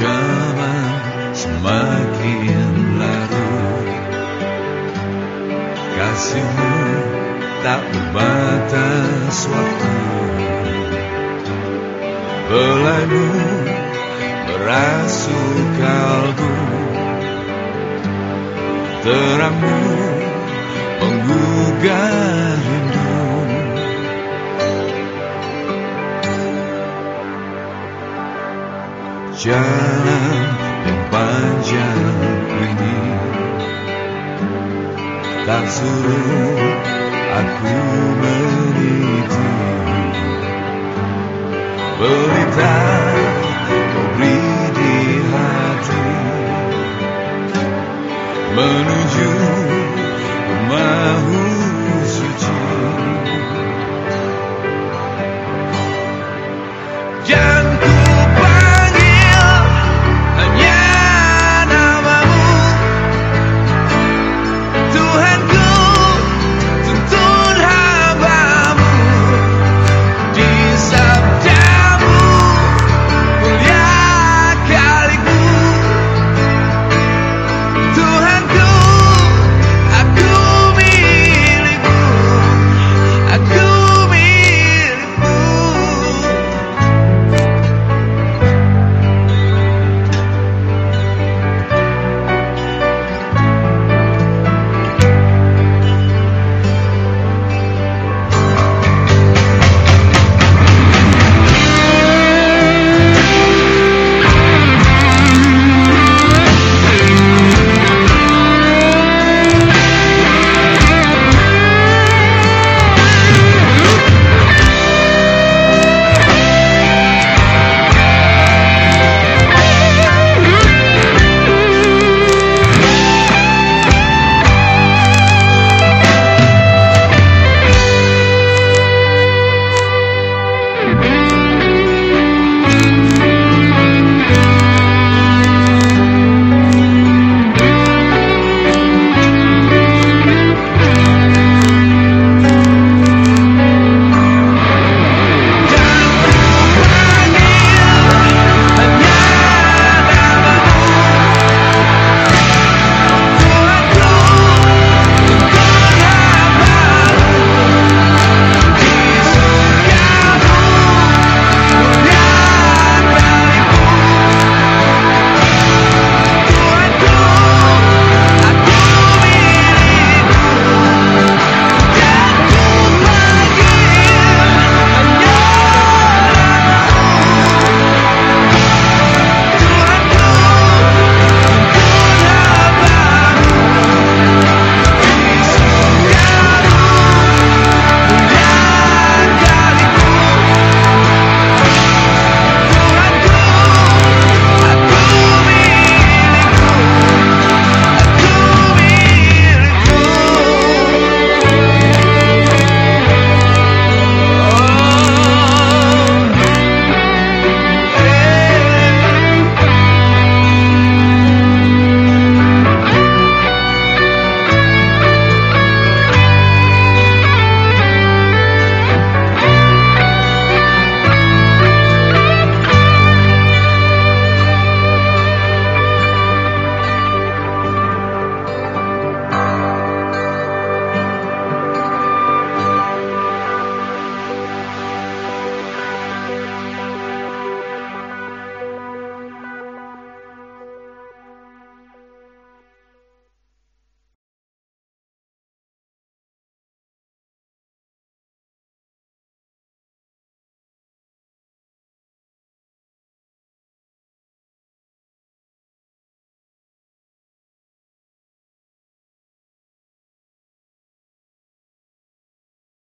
zaman semakin larut Kasihmu tak berbatas waktu. Belaimu merasuk kalbu. Terangmu menggugah Jalan yang panjang ini. Tak suruh aku meniti. Pelita